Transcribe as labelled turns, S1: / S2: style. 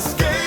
S1: escape.